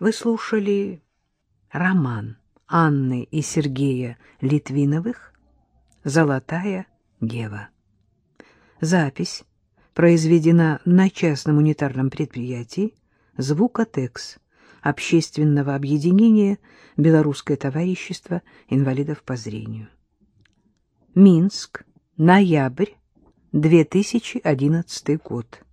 Вы слушали роман Анны и Сергея Литвиновых «Золотая дева». Запись произведена на частном унитарном предприятии «Звукотекс» общественного объединения «Белорусское товарищество инвалидов по зрению». Минск, ноябрь 2011 год.